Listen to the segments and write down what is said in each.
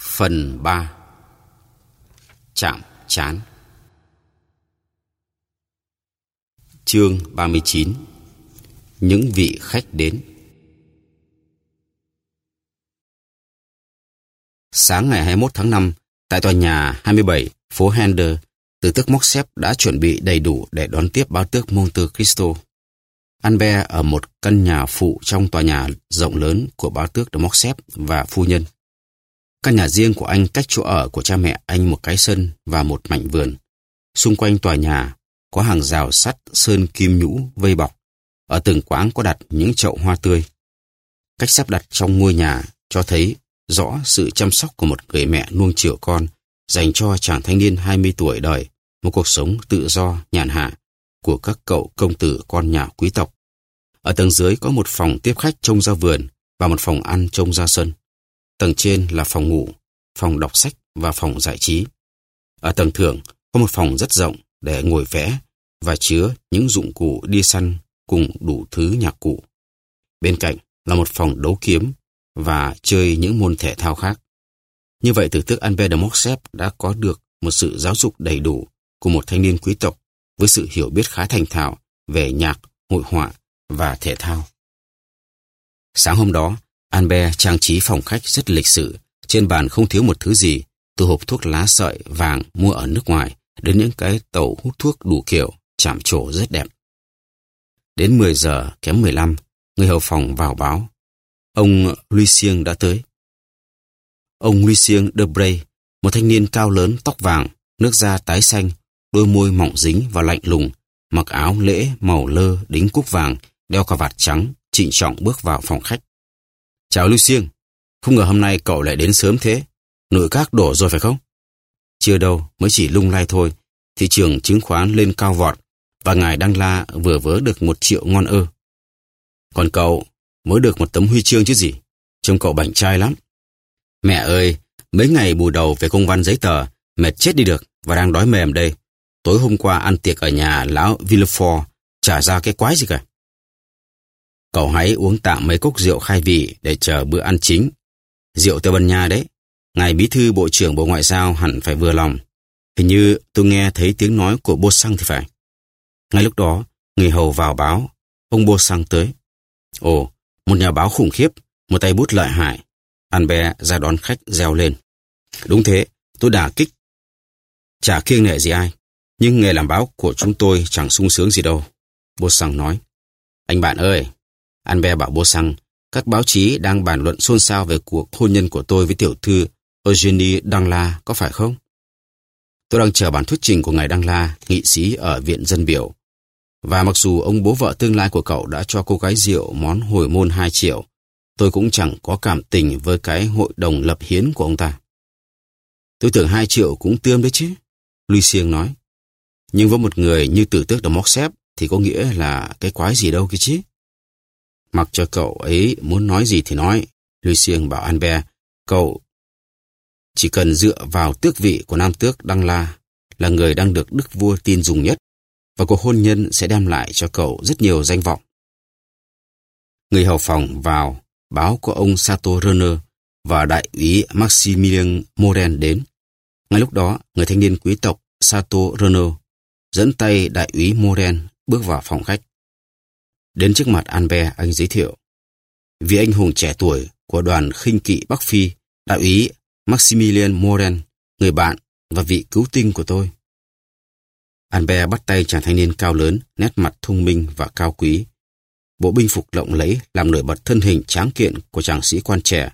Phần 3 Chạm chán Chương 39 Những vị khách đến Sáng ngày 21 tháng 5, tại tòa nhà 27, phố Hender, từ tước xếp đã chuẩn bị đầy đủ để đón tiếp báo tước Monte Cristo. Ăn Albert ở một căn nhà phụ trong tòa nhà rộng lớn của báo tước de xếp và phu nhân. Căn nhà riêng của anh cách chỗ ở của cha mẹ anh một cái sân và một mảnh vườn. Xung quanh tòa nhà có hàng rào sắt sơn kim nhũ vây bọc. Ở từng quán có đặt những chậu hoa tươi. Cách sắp đặt trong ngôi nhà cho thấy rõ sự chăm sóc của một người mẹ nuông chiều con dành cho chàng thanh niên 20 tuổi đời, một cuộc sống tự do, nhàn hạ của các cậu công tử con nhà quý tộc. Ở tầng dưới có một phòng tiếp khách trông ra vườn và một phòng ăn trông ra sân. Tầng trên là phòng ngủ, phòng đọc sách và phòng giải trí. Ở tầng thượng có một phòng rất rộng để ngồi vẽ và chứa những dụng cụ đi săn cùng đủ thứ nhạc cụ. Bên cạnh là một phòng đấu kiếm và chơi những môn thể thao khác. Như vậy từ tước Albert de Morcerf đã có được một sự giáo dục đầy đủ của một thanh niên quý tộc với sự hiểu biết khá thành thạo về nhạc, hội họa và thể thao. Sáng hôm đó, Albert trang trí phòng khách rất lịch sự. Trên bàn không thiếu một thứ gì, từ hộp thuốc lá sợi vàng mua ở nước ngoài đến những cái tàu hút thuốc đủ kiểu, chạm trổ rất đẹp. Đến 10 giờ kém 15, người hầu phòng vào báo. Ông Lucien đã tới. Ông Lucien de Bray, một thanh niên cao lớn, tóc vàng, nước da tái xanh, đôi môi mỏng dính và lạnh lùng, mặc áo lễ màu lơ đính cúc vàng, đeo cà vạt trắng, trịnh trọng bước vào phòng khách. Chào Lucien, không ngờ hôm nay cậu lại đến sớm thế. Nội các đổ rồi phải không? Chưa đâu, mới chỉ lung lay thôi. Thị trường chứng khoán lên cao vọt và ngài Đăng La vừa vớ được một triệu ngon ơ. Còn cậu mới được một tấm huy chương chứ gì. Trông cậu bảnh trai lắm. Mẹ ơi, mấy ngày bù đầu về công văn giấy tờ, mệt chết đi được và đang đói mềm đây. Tối hôm qua ăn tiệc ở nhà lão Villefort, trả ra cái quái gì cả. Cậu hãy uống tạm mấy cốc rượu khai vị để chờ bữa ăn chính. Rượu Tây Ban Nha đấy. Ngài Bí thư Bộ trưởng Bộ Ngoại giao hẳn phải vừa lòng. Hình như tôi nghe thấy tiếng nói của Bô Xăng thì phải. Ngay lúc đó, người hầu vào báo, ông Bô Xăng tới. Ồ, một nhà báo khủng khiếp, một tay bút lợi hại. Anh bè ra đón khách reo lên. Đúng thế, tôi đả kích. Chả kiêng nệ gì ai. Nhưng nghề làm báo của chúng tôi chẳng sung sướng gì đâu. Bô Xăng nói. Anh bạn ơi, Albert bảo bố rằng các báo chí đang bàn luận xôn xao về cuộc hôn nhân của tôi với tiểu thư Eugenie Dangla có phải không? Tôi đang chờ bản thuyết trình của ngài Dangla, nghị sĩ ở Viện Dân Biểu. Và mặc dù ông bố vợ tương lai của cậu đã cho cô gái rượu món hồi môn 2 triệu, tôi cũng chẳng có cảm tình với cái hội đồng lập hiến của ông ta. Tôi tưởng 2 triệu cũng tươm đấy chứ, Lucien nói. Nhưng với một người như tử tước đồng móc xếp thì có nghĩa là cái quái gì đâu kia chứ. Mặc cho cậu ấy muốn nói gì thì nói. Lucien bảo Albert, cậu chỉ cần dựa vào tước vị của nam tước Đăng La là người đang được đức vua tin dùng nhất và cuộc hôn nhân sẽ đem lại cho cậu rất nhiều danh vọng. Người hầu phòng vào báo của ông Sato Renner và đại úy Maximilien Moren đến. Ngay lúc đó, người thanh niên quý tộc Sato Renner dẫn tay đại úy Moren bước vào phòng khách. Đến trước mặt Albert, anh giới thiệu. Vị anh hùng trẻ tuổi của đoàn khinh kỵ Bắc Phi, đại úy Maximilian Moren, người bạn và vị cứu tinh của tôi. Albert bắt tay chàng thanh niên cao lớn, nét mặt thông minh và cao quý. Bộ binh phục lộng lẫy làm nổi bật thân hình tráng kiện của chàng sĩ quan trẻ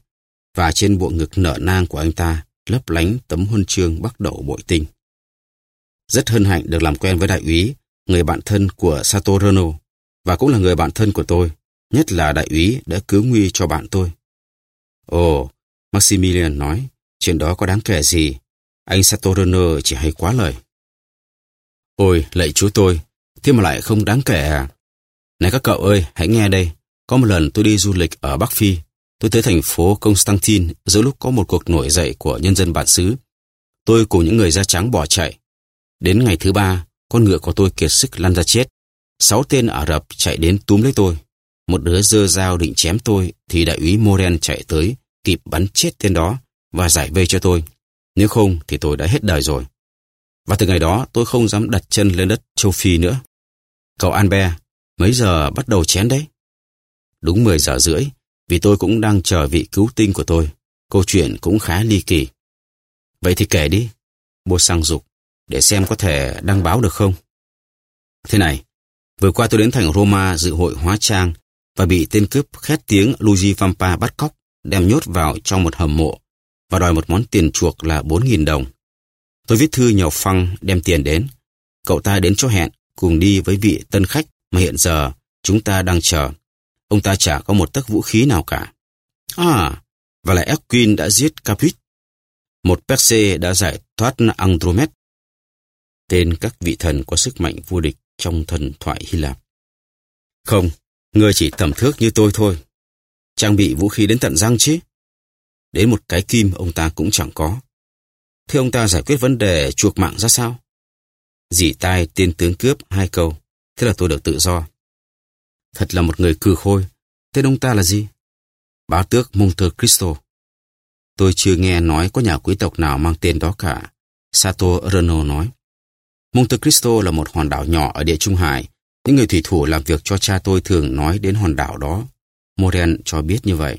và trên bộ ngực nở nang của anh ta lấp lánh tấm huân chương bắc đậu bội tinh. Rất hân hạnh được làm quen với đại úy, người bạn thân của Sato Renault và cũng là người bạn thân của tôi, nhất là đại úy đã cứu nguy cho bạn tôi. Ồ, Maximilian nói, chuyện đó có đáng kể gì, anh Satorner chỉ hay quá lời. Ôi, lạy chú tôi, thế mà lại không đáng kể à? Này các cậu ơi, hãy nghe đây. Có một lần tôi đi du lịch ở Bắc Phi. Tôi tới thành phố Constantine giữa lúc có một cuộc nổi dậy của nhân dân bản xứ. Tôi cùng những người da trắng bỏ chạy. Đến ngày thứ ba, con ngựa của tôi kiệt sức lăn ra chết. Sáu tên Ả Rập chạy đến túm lấy tôi. Một đứa dơ dao định chém tôi thì đại úy Moren chạy tới, kịp bắn chết tên đó và giải vây cho tôi. Nếu không thì tôi đã hết đời rồi. Và từ ngày đó tôi không dám đặt chân lên đất châu Phi nữa. Cậu Albert, mấy giờ bắt đầu chén đấy? Đúng 10 giờ rưỡi, vì tôi cũng đang chờ vị cứu tinh của tôi. Câu chuyện cũng khá ly kỳ. Vậy thì kể đi. Bố sang dục, để xem có thể đăng báo được không? Thế này, vừa qua tôi đến thành Roma dự hội hóa trang và bị tên cướp khét tiếng Luigi Vampa bắt cóc, đem nhốt vào trong một hầm mộ và đòi một món tiền chuộc là 4.000 đồng. Tôi viết thư nhờ Phăng đem tiền đến. Cậu ta đến chỗ hẹn, cùng đi với vị tân khách mà hiện giờ chúng ta đang chờ. Ông ta chả có một tấc vũ khí nào cả. À, và lại Erquin đã giết Caput. Một Perse đã giải thoát Andromed. Tên các vị thần có sức mạnh vô địch trong thần thoại Hy Lạp. Không, người chỉ tầm thước như tôi thôi. Trang bị vũ khí đến tận răng chứ. Đến một cái kim ông ta cũng chẳng có. Thế ông ta giải quyết vấn đề chuộc mạng ra sao? Dì tai tên tướng cướp hai câu. Thế là tôi được tự do. Thật là một người cừ khôi. Tên ông ta là gì? Bá tước Monte Cristo. Tôi chưa nghe nói có nhà quý tộc nào mang tên đó cả. Sato Renault nói. Monte Cristo là một hòn đảo nhỏ ở địa Trung Hải. Những người thủy thủ làm việc cho cha tôi thường nói đến hòn đảo đó. Moren cho biết như vậy.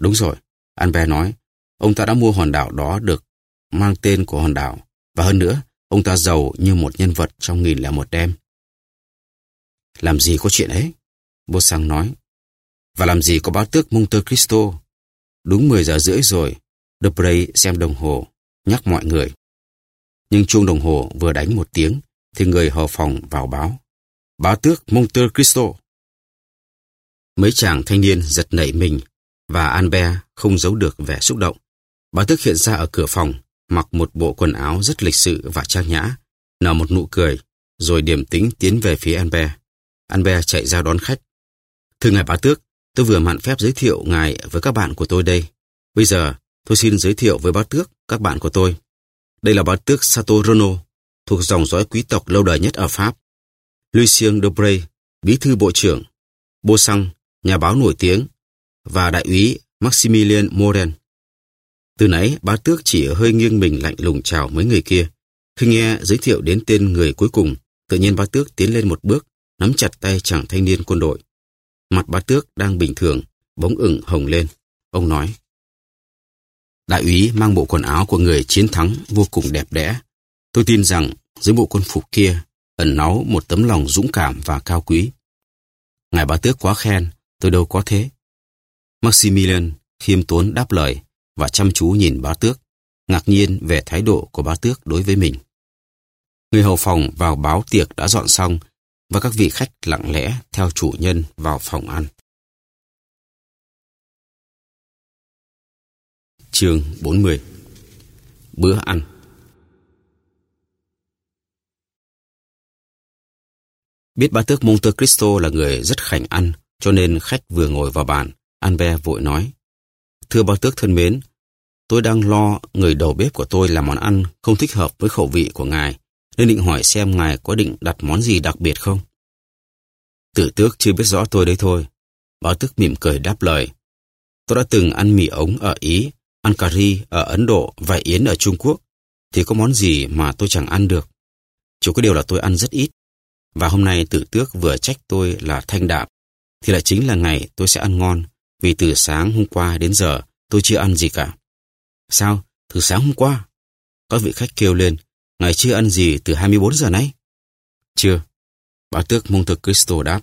Đúng rồi, Albert nói, ông ta đã mua hòn đảo đó được mang tên của hòn đảo. Và hơn nữa, ông ta giàu như một nhân vật trong nghìn lẻ một đêm. Làm gì có chuyện ấy? Bô Sang nói. Và làm gì có báo tước Monte Cristo? Đúng 10 giờ rưỡi rồi, Debray xem đồng hồ, nhắc mọi người. Nhưng chuông đồng hồ vừa đánh một tiếng, thì người hầu phòng vào báo. Báo tước Monte Cristo. Mấy chàng thanh niên giật nảy mình, và Albert không giấu được vẻ xúc động. Báo tước hiện ra ở cửa phòng, mặc một bộ quần áo rất lịch sự và trang nhã, nở một nụ cười, rồi điềm tĩnh tiến về phía Albert. Albert chạy ra đón khách. Thưa ngài bá tước, tôi vừa mạn phép giới thiệu ngài với các bạn của tôi đây. Bây giờ, tôi xin giới thiệu với bá tước các bạn của tôi. Đây là bá tước Sato Rono, thuộc dòng dõi quý tộc lâu đời nhất ở Pháp. Lucien Debray, bí thư bộ trưởng. Bô Sang, nhà báo nổi tiếng. Và đại úy Maximilian Moren. Từ nãy, bá tước chỉ hơi nghiêng mình lạnh lùng chào mấy người kia. Khi nghe giới thiệu đến tên người cuối cùng, tự nhiên bá tước tiến lên một bước, nắm chặt tay chàng thanh niên quân đội. Mặt bá tước đang bình thường, bóng ửng hồng lên. Ông nói. Đại úy mang bộ quần áo của người chiến thắng vô cùng đẹp đẽ. Tôi tin rằng dưới bộ quân phục kia ẩn náu một tấm lòng dũng cảm và cao quý. Ngài bá tước quá khen, tôi đâu có thế. Maximilian khiêm tốn đáp lời và chăm chú nhìn bá tước, ngạc nhiên về thái độ của bá tước đối với mình. Người hầu phòng vào báo tiệc đã dọn xong và các vị khách lặng lẽ theo chủ nhân vào phòng ăn. Chương 40 Bữa ăn Biết bá tước Monte Cristo là người rất khảnh ăn, cho nên khách vừa ngồi vào bàn, Albert vội nói. Thưa bá tước thân mến, tôi đang lo người đầu bếp của tôi làm món ăn không thích hợp với khẩu vị của ngài, nên định hỏi xem ngài có định đặt món gì đặc biệt không? Tử tước chưa biết rõ tôi đấy thôi. Báo tước mỉm cười đáp lời. Tôi đã từng ăn mì ống ở Ý, ăn cà ri ở Ấn Độ và yến ở Trung Quốc. Thì có món gì mà tôi chẳng ăn được. Chỉ có điều là tôi ăn rất ít. Và hôm nay tử tước vừa trách tôi là thanh đạm. Thì lại chính là ngày tôi sẽ ăn ngon. Vì từ sáng hôm qua đến giờ tôi chưa ăn gì cả. Sao? Từ sáng hôm qua? Các vị khách kêu lên. Ngài chưa ăn gì từ 24 giờ nay? Chưa. Bá tước Monte Cristo đáp.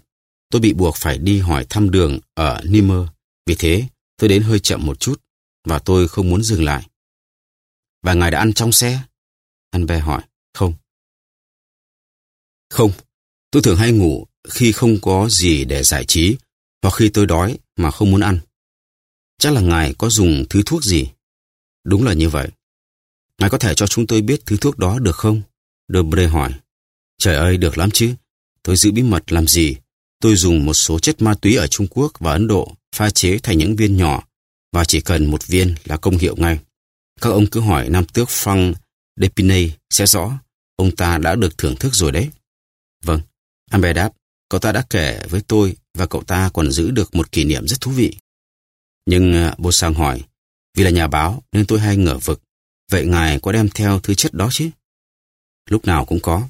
Tôi bị buộc phải đi hỏi thăm đường ở Nimer. Vì thế, tôi đến hơi chậm một chút và tôi không muốn dừng lại. Và ngài đã ăn trong xe? bè hỏi. Không. Không. Tôi thường hay ngủ khi không có gì để giải trí hoặc khi tôi đói mà không muốn ăn. Chắc là ngài có dùng thứ thuốc gì? Đúng là như vậy. Ngài có thể cho chúng tôi biết thứ thuốc đó được không? Debre hỏi. Trời ơi, được lắm chứ. Tôi giữ bí mật làm gì? Tôi dùng một số chất ma túy ở Trung Quốc và Ấn Độ pha chế thành những viên nhỏ và chỉ cần một viên là công hiệu ngay. Các ông cứ hỏi Nam tước Frank Depinay sẽ rõ. Ông ta đã được thưởng thức rồi đấy. Vâng, Amber đáp, cậu ta đã kể với tôi và cậu ta còn giữ được một kỷ niệm rất thú vị. Nhưng à, bố sang hỏi, Vì là nhà báo nên tôi hay ngờ vực. Vậy ngài có đem theo thứ chất đó chứ? Lúc nào cũng có.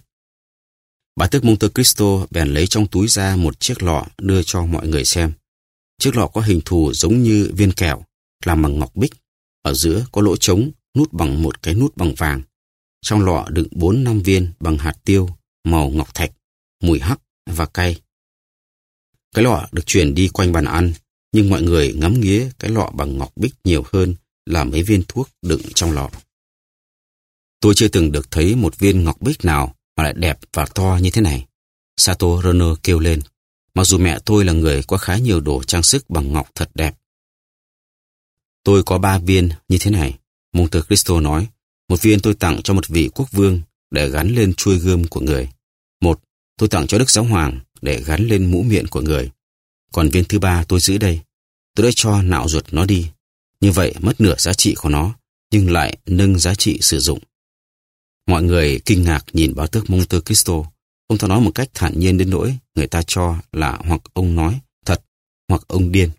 Bà tước Monte Cristo bèn lấy trong túi ra một chiếc lọ đưa cho mọi người xem. Chiếc lọ có hình thù giống như viên kẹo, làm bằng ngọc bích. Ở giữa có lỗ trống, nút bằng một cái nút bằng vàng. Trong lọ đựng 4 năm viên bằng hạt tiêu, màu ngọc thạch, mùi hắc và cay. Cái lọ được chuyển đi quanh bàn ăn, nhưng mọi người ngắm nghía cái lọ bằng ngọc bích nhiều hơn là mấy viên thuốc đựng trong lọ. Tôi chưa từng được thấy một viên ngọc bích nào mà lại đẹp và to như thế này. Sato Runner kêu lên, mặc dù mẹ tôi là người có khá nhiều đồ trang sức bằng ngọc thật đẹp. Tôi có ba viên như thế này, Monte Cristo nói. Một viên tôi tặng cho một vị quốc vương để gắn lên chuôi gươm của người. Một, tôi tặng cho Đức Giáo Hoàng để gắn lên mũ miệng của người. Còn viên thứ ba tôi giữ đây. Tôi đã cho nạo ruột nó đi. Như vậy mất nửa giá trị của nó, nhưng lại nâng giá trị sử dụng. Mọi người kinh ngạc nhìn báo tước Monte Cristo. Ông ta nói một cách thản nhiên đến nỗi người ta cho là hoặc ông nói thật hoặc ông điên.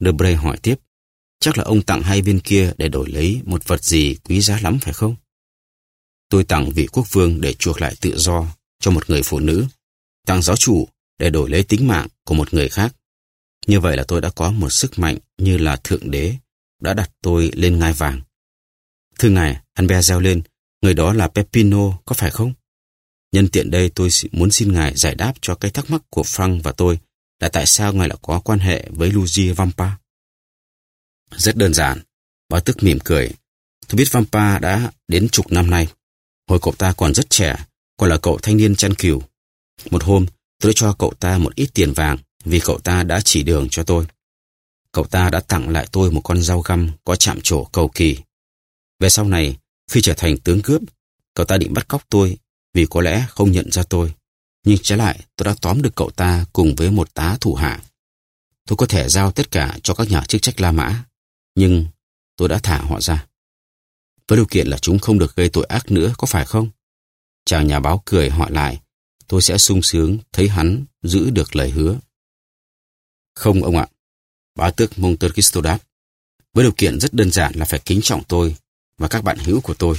Debray hỏi tiếp, chắc là ông tặng hai viên kia để đổi lấy một vật gì quý giá lắm phải không? Tôi tặng vị quốc vương để chuộc lại tự do cho một người phụ nữ, tặng giáo chủ để đổi lấy tính mạng của một người khác. Như vậy là tôi đã có một sức mạnh như là Thượng Đế đã đặt tôi lên ngai vàng. Thưa ngài, Albert reo lên, người đó là Pepino, có phải không? Nhân tiện đây tôi muốn xin ngài giải đáp cho cái thắc mắc của Frank và tôi là tại sao ngài lại có quan hệ với Luigi Vampa. Rất đơn giản, báo tức mỉm cười. Tôi biết Vampa đã đến chục năm nay. Hồi cậu ta còn rất trẻ, còn là cậu thanh niên chăn cừu. Một hôm, tôi đã cho cậu ta một ít tiền vàng vì cậu ta đã chỉ đường cho tôi. Cậu ta đã tặng lại tôi một con dao găm có chạm trổ cầu kỳ. Về sau này, khi trở thành tướng cướp, cậu ta định bắt cóc tôi vì có lẽ không nhận ra tôi. Nhưng trái lại, tôi đã tóm được cậu ta cùng với một tá thủ hạ. Tôi có thể giao tất cả cho các nhà chức trách La Mã, nhưng tôi đã thả họ ra. Với điều kiện là chúng không được gây tội ác nữa, có phải không? Chàng nhà báo cười hỏi lại, tôi sẽ sung sướng thấy hắn giữ được lời hứa. Không ông ạ. Bá tước Monte Cristo đáp. Với điều kiện rất đơn giản là phải kính trọng tôi và các bạn hữu của tôi.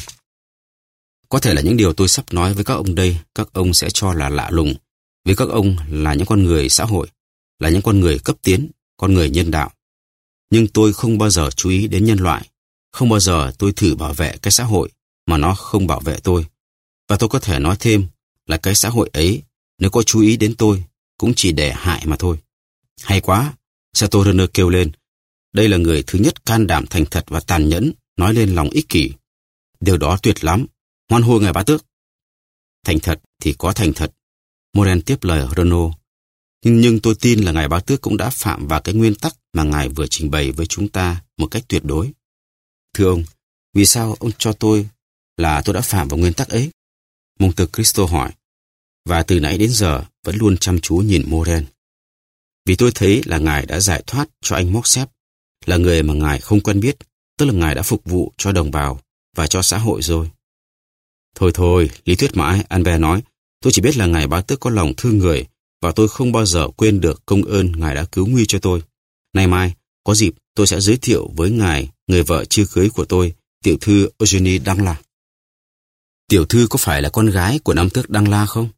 Có thể là những điều tôi sắp nói với các ông đây, các ông sẽ cho là lạ lùng, vì các ông là những con người xã hội, là những con người cấp tiến, con người nhân đạo. Nhưng tôi không bao giờ chú ý đến nhân loại, không bao giờ tôi thử bảo vệ cái xã hội mà nó không bảo vệ tôi. Và tôi có thể nói thêm là cái xã hội ấy, nếu có chú ý đến tôi, cũng chỉ để hại mà thôi. Hay quá, Sato Runner kêu lên. Đây là người thứ nhất can đảm thành thật và tàn nhẫn, nói lên lòng ích kỷ. Điều đó tuyệt lắm, hoan hô ngài bá tước. Thành thật thì có thành thật. Moren tiếp lời Renault. Nhưng, tôi tin là ngài bá tước cũng đã phạm vào cái nguyên tắc mà ngài vừa trình bày với chúng ta một cách tuyệt đối. Thưa ông, vì sao ông cho tôi là tôi đã phạm vào nguyên tắc ấy? Monte Cristo hỏi. Và từ nãy đến giờ vẫn luôn chăm chú nhìn Moren. Vì tôi thấy là ngài đã giải thoát cho anh Moxep, là người mà ngài không quen biết, tức là ngài đã phục vụ cho đồng bào và cho xã hội rồi. Thôi thôi, lý thuyết mãi, Albert nói, tôi chỉ biết là ngài bá tước có lòng thương người và tôi không bao giờ quên được công ơn ngài đã cứu nguy cho tôi. Nay mai, có dịp tôi sẽ giới thiệu với ngài người vợ chưa cưới của tôi, tiểu thư Eugenie Đăng La. Tiểu thư có phải là con gái của Nam tước Đăng La không?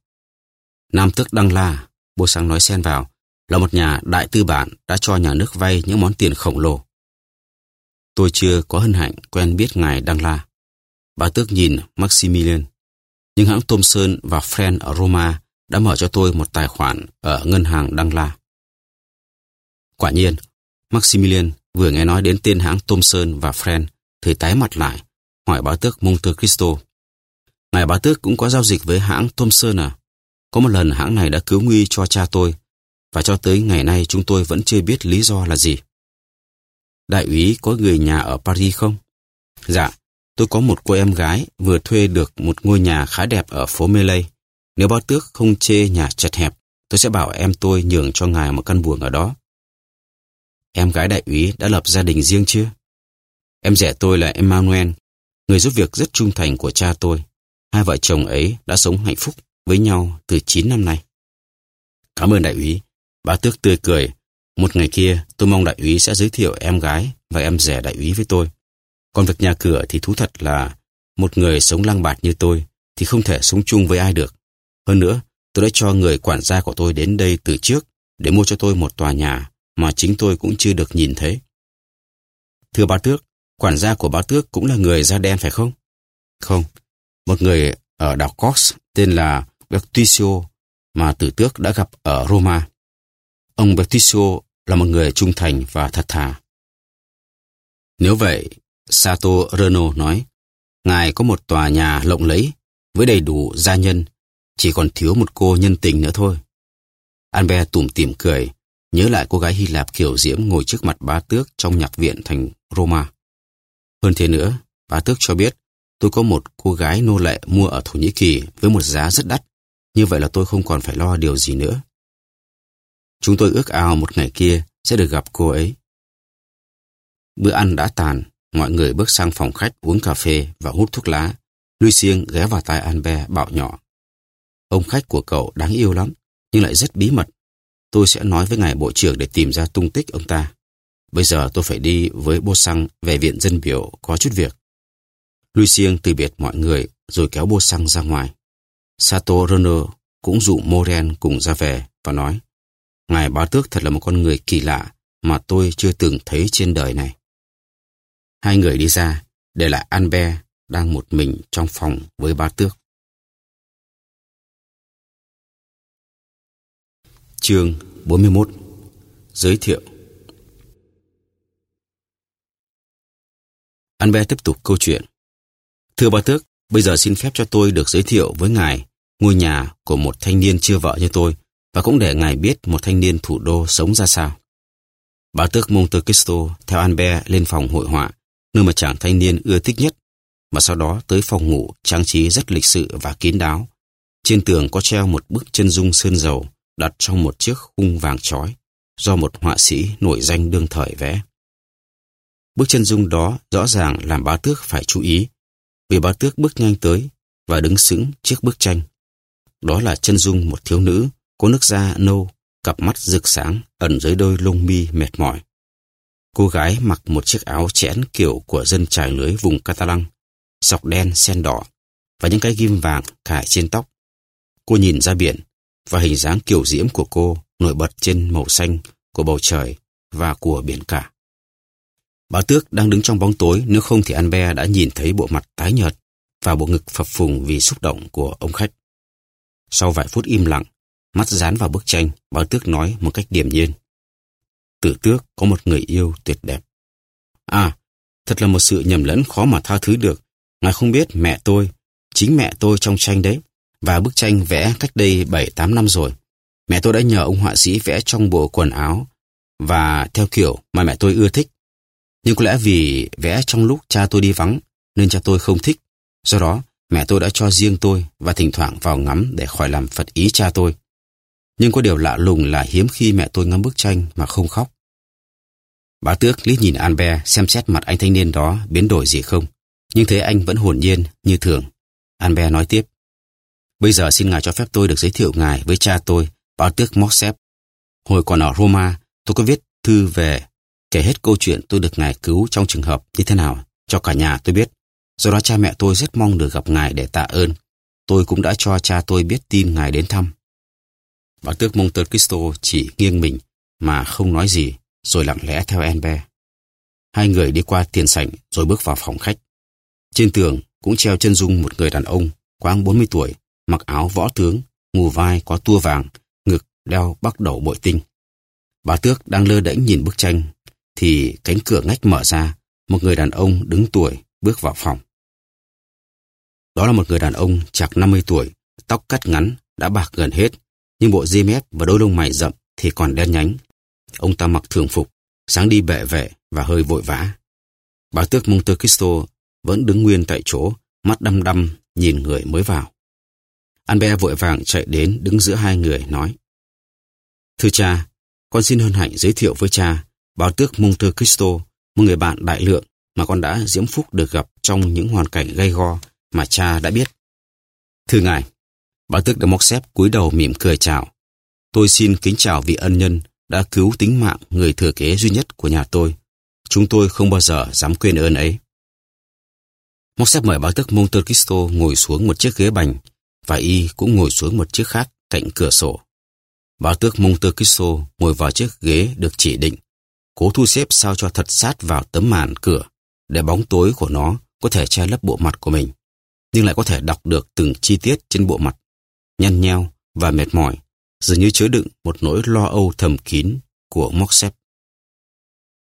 Nam tước Đăng La, Bô Sang nói xen vào, là một nhà đại tư bản đã cho nhà nước vay những món tiền khổng lồ. Tôi chưa có hân hạnh quen biết ngài Đăng La. Bà tước nhìn Maximilian. Nhưng hãng Thomson và Friend ở Roma đã mở cho tôi một tài khoản ở ngân hàng Đăng La. Quả nhiên, Maximilian vừa nghe nói đến tên hãng Thomson và Friend thì tái mặt lại, hỏi bá tước Monte Cristo. Ngài bá tước cũng có giao dịch với hãng Thomson à? Có một lần hãng này đã cứu nguy cho cha tôi và cho tới ngày nay chúng tôi vẫn chưa biết lý do là gì. Đại úy có người nhà ở Paris không? Dạ, tôi có một cô em gái vừa thuê được một ngôi nhà khá đẹp ở phố Melee nếu bác tước không chê nhà chật hẹp, tôi sẽ bảo em tôi nhường cho ngài một căn buồng ở đó. Em gái đại úy đã lập gia đình riêng chưa? Em rẻ tôi là Emmanuel, người giúp việc rất trung thành của cha tôi. Hai vợ chồng ấy đã sống hạnh phúc với nhau từ 9 năm nay. Cảm ơn đại úy. Bá tước tươi cười. Một ngày kia, tôi mong đại úy sẽ giới thiệu em gái và em rẻ đại úy với tôi. Còn việc nhà cửa thì thú thật là một người sống lang bạt như tôi thì không thể sống chung với ai được. Hơn nữa, tôi đã cho người quản gia của tôi đến đây từ trước để mua cho tôi một tòa nhà mà chính tôi cũng chưa được nhìn thấy. Thưa bá tước, quản gia của bá tước cũng là người da đen phải không? Không, một người ở đảo Cox tên là Bertuccio mà tử tước đã gặp ở Roma. Ông Bertuccio là một người trung thành và thật thà. Nếu vậy, Sato Reno nói, Ngài có một tòa nhà lộng lẫy với đầy đủ gia nhân, chỉ còn thiếu một cô nhân tình nữa thôi. Albert tủm tỉm cười, nhớ lại cô gái Hy Lạp kiểu diễm ngồi trước mặt bá tước trong nhạc viện thành Roma. Hơn thế nữa, bá tước cho biết tôi có một cô gái nô lệ mua ở Thổ Nhĩ Kỳ với một giá rất đắt. Như vậy là tôi không còn phải lo điều gì nữa. Chúng tôi ước ao một ngày kia sẽ được gặp cô ấy. Bữa ăn đã tàn, mọi người bước sang phòng khách uống cà phê và hút thuốc lá. Lucien ghé vào tai Albert bảo nhỏ. Ông khách của cậu đáng yêu lắm, nhưng lại rất bí mật. Tôi sẽ nói với ngài bộ trưởng để tìm ra tung tích ông ta. Bây giờ tôi phải đi với bô xăng về viện dân biểu có chút việc. Lucien từ biệt mọi người rồi kéo bô xăng ra ngoài. Sato Runner cũng dụ Moren cùng ra về và nói Ngài bá tước thật là một con người kỳ lạ mà tôi chưa từng thấy trên đời này. Hai người đi ra, để lại Albert đang một mình trong phòng với bá tước. Chương 41 Giới thiệu Albert tiếp tục câu chuyện. Thưa bà tước, bây giờ xin phép cho tôi được giới thiệu với ngài ngôi nhà của một thanh niên chưa vợ như tôi và cũng để ngài biết một thanh niên thủ đô sống ra sao. bà tước Monte Cristo theo Albert lên phòng hội họa, nơi mà chàng thanh niên ưa thích nhất, và sau đó tới phòng ngủ trang trí rất lịch sự và kín đáo. Trên tường có treo một bức chân dung sơn dầu đặt trong một chiếc khung vàng trói do một họa sĩ nổi danh đương thời vẽ. Bức chân dung đó rõ ràng làm bá tước phải chú ý, vì bá tước bước nhanh tới và đứng sững trước bức tranh. Đó là chân dung một thiếu nữ có nước da nâu, cặp mắt rực sáng ẩn dưới đôi lông mi mệt mỏi. Cô gái mặc một chiếc áo chẽn kiểu của dân trải lưới vùng Catalan, sọc đen sen đỏ và những cái ghim vàng cài trên tóc. Cô nhìn ra biển và hình dáng kiểu diễm của cô nổi bật trên màu xanh của bầu trời và của biển cả. Bà Tước đang đứng trong bóng tối nếu không thì Albert đã nhìn thấy bộ mặt tái nhợt và bộ ngực phập phùng vì xúc động của ông khách. Sau vài phút im lặng, mắt dán vào bức tranh, bà Tước nói một cách điềm nhiên. Tử Tước có một người yêu tuyệt đẹp. À, thật là một sự nhầm lẫn khó mà tha thứ được. Ngài không biết mẹ tôi, chính mẹ tôi trong tranh đấy, và bức tranh vẽ cách đây 7-8 năm rồi. Mẹ tôi đã nhờ ông họa sĩ vẽ trong bộ quần áo và theo kiểu mà mẹ tôi ưa thích. Nhưng có lẽ vì vẽ trong lúc cha tôi đi vắng nên cha tôi không thích. Do đó, mẹ tôi đã cho riêng tôi và thỉnh thoảng vào ngắm để khỏi làm phật ý cha tôi. Nhưng có điều lạ lùng là hiếm khi mẹ tôi ngắm bức tranh mà không khóc. Bà Tước liếc nhìn Albert xem xét mặt anh thanh niên đó biến đổi gì không. Nhưng thấy anh vẫn hồn nhiên như thường. Albert nói tiếp. Bây giờ xin ngài cho phép tôi được giới thiệu ngài với cha tôi, Bà Tước Morsep. Hồi còn ở Roma, tôi có viết thư về kể hết câu chuyện tôi được ngài cứu trong trường hợp như thế nào cho cả nhà tôi biết. Do đó cha mẹ tôi rất mong được gặp ngài để tạ ơn. Tôi cũng đã cho cha tôi biết tin ngài đến thăm. Bà tước Monte Cristo chỉ nghiêng mình mà không nói gì, rồi lặng lẽ theo Enbe. Hai người đi qua tiền sảnh rồi bước vào phòng khách. Trên tường cũng treo chân dung một người đàn ông khoảng 40 tuổi, mặc áo võ tướng, ngù vai có tua vàng, ngực đeo bắt đầu bội tinh. Bà Tước đang lơ đễnh nhìn bức tranh, thì cánh cửa ngách mở ra, một người đàn ông đứng tuổi bước vào phòng. Đó là một người đàn ông chạc 50 tuổi, tóc cắt ngắn, đã bạc gần hết, nhưng bộ ria mép và đôi lông mày rậm thì còn đen nhánh. Ông ta mặc thường phục, sáng đi bệ vệ và hơi vội vã. Bà tước Monte Cristo vẫn đứng nguyên tại chỗ, mắt đăm đăm nhìn người mới vào. Albert vội vàng chạy đến đứng giữa hai người nói. Thưa cha, con xin hân hạnh giới thiệu với cha, báo tước Monte Cristo, một người bạn đại lượng mà con đã diễm phúc được gặp trong những hoàn cảnh gay go mà cha đã biết. Thưa ngài, báo tước đã móc xếp cúi đầu mỉm cười chào. Tôi xin kính chào vị ân nhân đã cứu tính mạng người thừa kế duy nhất của nhà tôi. Chúng tôi không bao giờ dám quên ơn ấy. Móc xếp mời báo tước Monte Cristo ngồi xuống một chiếc ghế bành và y cũng ngồi xuống một chiếc khác cạnh cửa sổ. Báo tước Monte Cristo ngồi vào chiếc ghế được chỉ định, cố thu xếp sao cho thật sát vào tấm màn cửa để bóng tối của nó có thể che lấp bộ mặt của mình, nhưng lại có thể đọc được từng chi tiết trên bộ mặt, nhăn nheo và mệt mỏi, dường như chứa đựng một nỗi lo âu thầm kín của Moxep.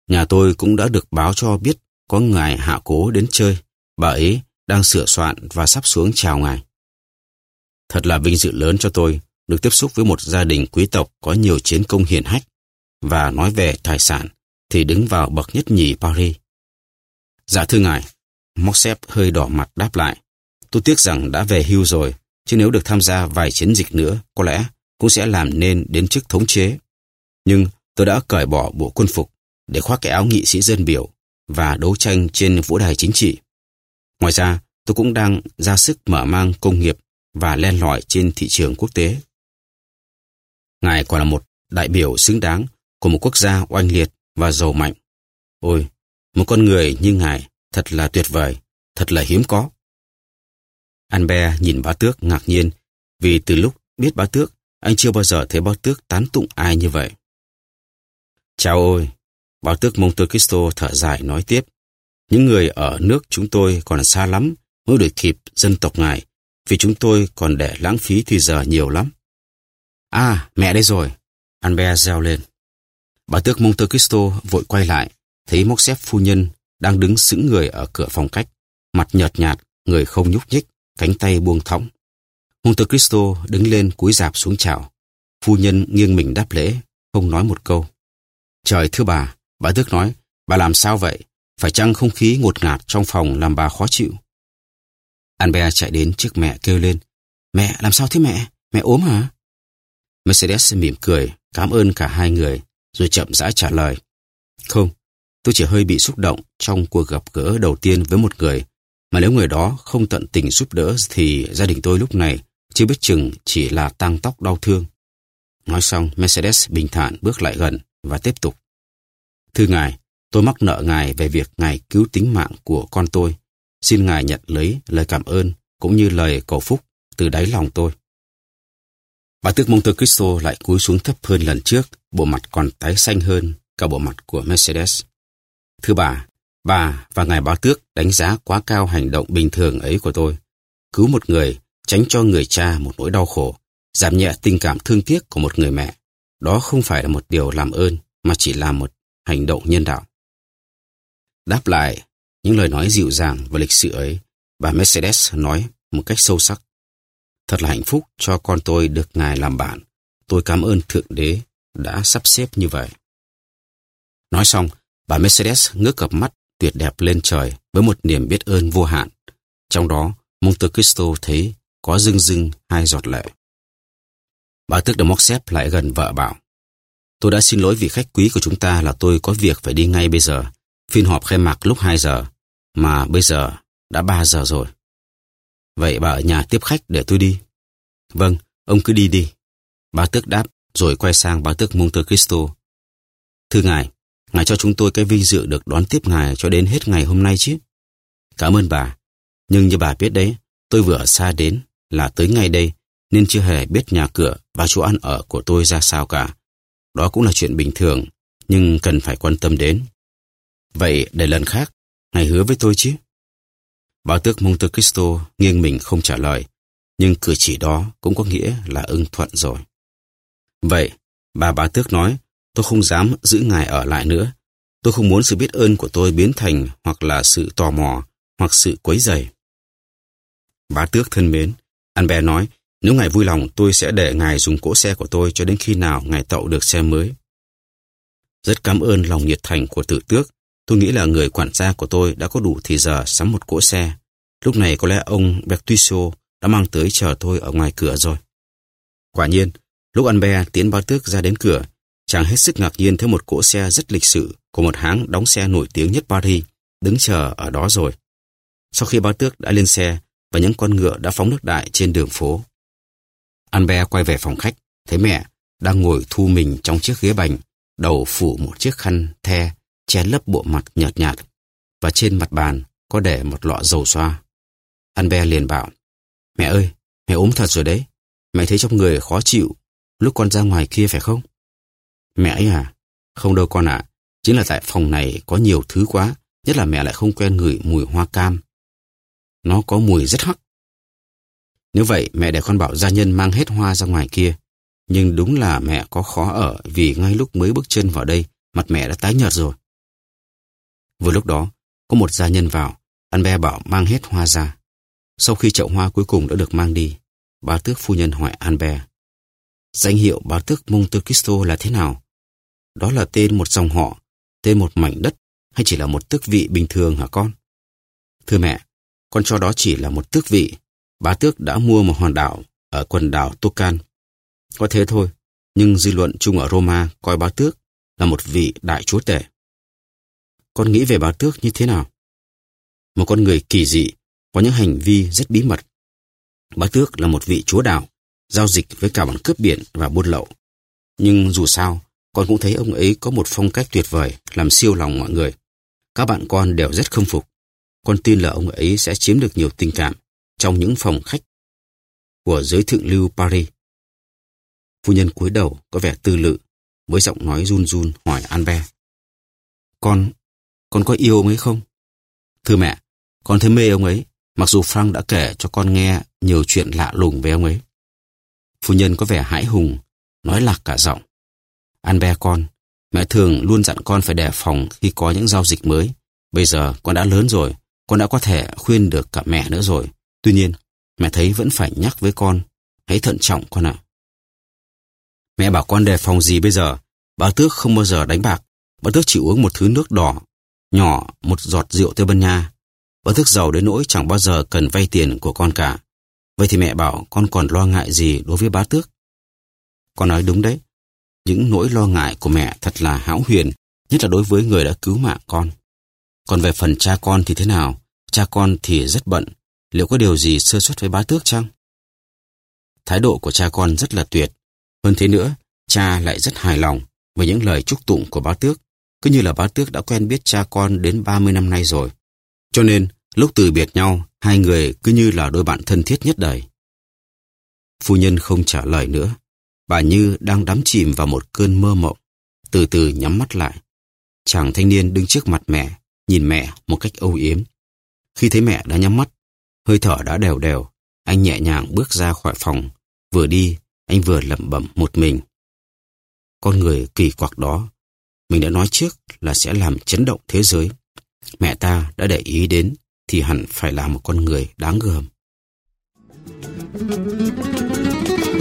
Nhà tôi cũng đã được báo cho biết có ngài hạ cố đến chơi, bà ấy đang sửa soạn và sắp xuống chào ngài. Thật là vinh dự lớn cho tôi được tiếp xúc với một gia đình quý tộc có nhiều chiến công hiển hách và nói về tài sản thì đứng vào bậc nhất nhì Paris. Dạ thưa ngài, Moxep hơi đỏ mặt đáp lại. Tôi tiếc rằng đã về hưu rồi, chứ nếu được tham gia vài chiến dịch nữa, có lẽ cũng sẽ làm nên đến chức thống chế. Nhưng tôi đã cởi bỏ bộ quân phục để khoác cái áo nghị sĩ dân biểu và đấu tranh trên vũ đài chính trị. Ngoài ra, tôi cũng đang ra sức mở mang công nghiệp và len lỏi trên thị trường quốc tế. Ngài còn là một đại biểu xứng đáng của một quốc gia oanh liệt và giàu mạnh. Ôi, một con người như ngài thật là tuyệt vời, thật là hiếm có. Albert nhìn bá tước ngạc nhiên vì từ lúc biết bá tước, anh chưa bao giờ thấy bá tước tán tụng ai như vậy. Chào ôi, bá tước Monte Cristo thở dài nói tiếp. Những người ở nước chúng tôi còn xa lắm mới được kịp dân tộc ngài vì chúng tôi còn để lãng phí thì giờ nhiều lắm. À, mẹ đây rồi. Albert reo lên. Bà tước Monte Cristo vội quay lại, thấy móc xếp phu nhân đang đứng sững người ở cửa phòng cách, mặt nhợt nhạt, người không nhúc nhích, cánh tay buông thõng. Monte Cristo đứng lên cúi rạp xuống chào. Phu nhân nghiêng mình đáp lễ, không nói một câu. Trời thưa bà, bà tước nói, bà làm sao vậy? Phải chăng không khí ngột ngạt trong phòng làm bà khó chịu? Albert chạy đến trước mẹ kêu lên. Mẹ, làm sao thế mẹ? Mẹ ốm hả? Mercedes mỉm cười, cảm ơn cả hai người, rồi chậm rãi trả lời. Không, tôi chỉ hơi bị xúc động trong cuộc gặp gỡ đầu tiên với một người, mà nếu người đó không tận tình giúp đỡ thì gia đình tôi lúc này chưa biết chừng chỉ là tăng tóc đau thương. Nói xong, Mercedes bình thản bước lại gần và tiếp tục. Thưa ngài, tôi mắc nợ ngài về việc ngài cứu tính mạng của con tôi. Xin ngài nhận lấy lời cảm ơn cũng như lời cầu phúc từ đáy lòng tôi. Bà tước Monte Cristo lại cúi xuống thấp hơn lần trước, bộ mặt còn tái xanh hơn cả bộ mặt của Mercedes. Thưa bà, bà và ngài báo tước đánh giá quá cao hành động bình thường ấy của tôi. Cứu một người, tránh cho người cha một nỗi đau khổ, giảm nhẹ tình cảm thương tiếc của một người mẹ. Đó không phải là một điều làm ơn, mà chỉ là một hành động nhân đạo. Đáp lại những lời nói dịu dàng và lịch sự ấy, bà Mercedes nói một cách sâu sắc. Thật là hạnh phúc cho con tôi được Ngài làm bạn. Tôi cảm ơn Thượng Đế đã sắp xếp như vậy. Nói xong, bà Mercedes ngước cặp mắt tuyệt đẹp lên trời với một niềm biết ơn vô hạn. Trong đó, Monte Cristo thấy có rưng rưng hai giọt lệ. Bà tước de Moxep lại gần vợ bảo. Tôi đã xin lỗi vị khách quý của chúng ta là tôi có việc phải đi ngay bây giờ. Phiên họp khai mạc lúc 2 giờ, mà bây giờ đã 3 giờ rồi. Vậy bà ở nhà tiếp khách để tôi đi. Vâng, ông cứ đi đi. Bà tước đáp, rồi quay sang bà tước Monte Cristo. Thưa ngài, ngài cho chúng tôi cái vinh dự được đón tiếp ngài cho đến hết ngày hôm nay chứ. Cảm ơn bà. Nhưng như bà biết đấy, tôi vừa ở xa đến là tới ngay đây nên chưa hề biết nhà cửa và chỗ ăn ở của tôi ra sao cả. Đó cũng là chuyện bình thường, nhưng cần phải quan tâm đến. Vậy để lần khác, ngài hứa với tôi chứ? Bà tước Monte Cristo nghiêng mình không trả lời, nhưng cử chỉ đó cũng có nghĩa là ưng thuận rồi. Vậy, bà bà tước nói, tôi không dám giữ ngài ở lại nữa. Tôi không muốn sự biết ơn của tôi biến thành hoặc là sự tò mò, hoặc sự quấy rầy. Bá tước thân mến, anh bé nói, nếu ngài vui lòng tôi sẽ để ngài dùng cỗ xe của tôi cho đến khi nào ngài tậu được xe mới. Rất cảm ơn lòng nhiệt thành của tử tước Tôi nghĩ là người quản gia của tôi đã có đủ thì giờ sắm một cỗ xe. Lúc này có lẽ ông Bertuccio đã mang tới chờ tôi ở ngoài cửa rồi. Quả nhiên, lúc Albert tiến báo tước ra đến cửa, chàng hết sức ngạc nhiên thấy một cỗ xe rất lịch sự của một hãng đóng xe nổi tiếng nhất Paris đứng chờ ở đó rồi. Sau khi báo tước đã lên xe và những con ngựa đã phóng nước đại trên đường phố. Albert quay về phòng khách, thấy mẹ đang ngồi thu mình trong chiếc ghế bành đầu phủ một chiếc khăn the che lấp bộ mặt nhợt nhạt và trên mặt bàn có để một lọ dầu xoa. Albert liền bảo, mẹ ơi, mẹ ốm thật rồi đấy, mẹ thấy trong người khó chịu lúc con ra ngoài kia phải không? Mẹ ấy à? Không đâu con ạ, chính là tại phòng này có nhiều thứ quá, nhất là mẹ lại không quen ngửi mùi hoa cam. Nó có mùi rất hắc. Nếu vậy, mẹ để con bảo gia nhân mang hết hoa ra ngoài kia. Nhưng đúng là mẹ có khó ở vì ngay lúc mới bước chân vào đây, mặt mẹ đã tái nhợt rồi. Vừa lúc đó, có một gia nhân vào, anh bé bảo mang hết hoa ra. Sau khi chậu hoa cuối cùng đã được mang đi, bà tước phu nhân hỏi an bè. Danh hiệu bà tước Monte Cristo là thế nào? Đó là tên một dòng họ, tên một mảnh đất hay chỉ là một tước vị bình thường hả con? Thưa mẹ, con cho đó chỉ là một tước vị. Bá tước đã mua một hòn đảo ở quần đảo Tocan. Có thế thôi, nhưng dư luận chung ở Roma coi bá tước là một vị đại chúa tể. Con nghĩ về bà tước như thế nào? Một con người kỳ dị, có những hành vi rất bí mật. bà tước là một vị chúa đạo, giao dịch với cả bọn cướp biển và buôn lậu. Nhưng dù sao, con cũng thấy ông ấy có một phong cách tuyệt vời, làm siêu lòng mọi người. Các bạn con đều rất khâm phục. Con tin là ông ấy sẽ chiếm được nhiều tình cảm trong những phòng khách của giới thượng lưu Paris. Phu nhân cúi đầu có vẻ tư lự, với giọng nói run run hỏi Albert. Con, con có yêu ông ấy không? Thưa mẹ, con thấy mê ông ấy, mặc dù Frank đã kể cho con nghe nhiều chuyện lạ lùng về ông ấy. Phu nhân có vẻ hãi hùng, nói lạc cả giọng. Albert con, mẹ thường luôn dặn con phải đề phòng khi có những giao dịch mới. Bây giờ con đã lớn rồi, con đã có thể khuyên được cả mẹ nữa rồi. Tuy nhiên, mẹ thấy vẫn phải nhắc với con, hãy thận trọng con ạ. Mẹ bảo con đề phòng gì bây giờ? Bà Tước không bao giờ đánh bạc. Bà Tước chỉ uống một thứ nước đỏ, nhỏ, một giọt rượu Tây Ban Nha. Bà thức giàu đến nỗi chẳng bao giờ cần vay tiền của con cả. Vậy thì mẹ bảo con còn lo ngại gì đối với bá tước? Con nói đúng đấy. Những nỗi lo ngại của mẹ thật là hão huyền, nhất là đối với người đã cứu mạng con. Còn về phần cha con thì thế nào? Cha con thì rất bận. Liệu có điều gì sơ suất với bá tước chăng? Thái độ của cha con rất là tuyệt. Hơn thế nữa, cha lại rất hài lòng với những lời chúc tụng của bá tước. Cứ như là bá tước đã quen biết cha con đến 30 năm nay rồi. Cho nên, lúc từ biệt nhau, hai người cứ như là đôi bạn thân thiết nhất đời. Phu nhân không trả lời nữa. Bà Như đang đắm chìm vào một cơn mơ mộng, từ từ nhắm mắt lại. Chàng thanh niên đứng trước mặt mẹ, nhìn mẹ một cách âu yếm. Khi thấy mẹ đã nhắm mắt, hơi thở đã đều đều, anh nhẹ nhàng bước ra khỏi phòng. Vừa đi, anh vừa lẩm bẩm một mình. Con người kỳ quặc đó, mình đã nói trước là sẽ làm chấn động thế giới. Mẹ ta đã để ý đến thì hẳn phải là một con người đáng gờm. Música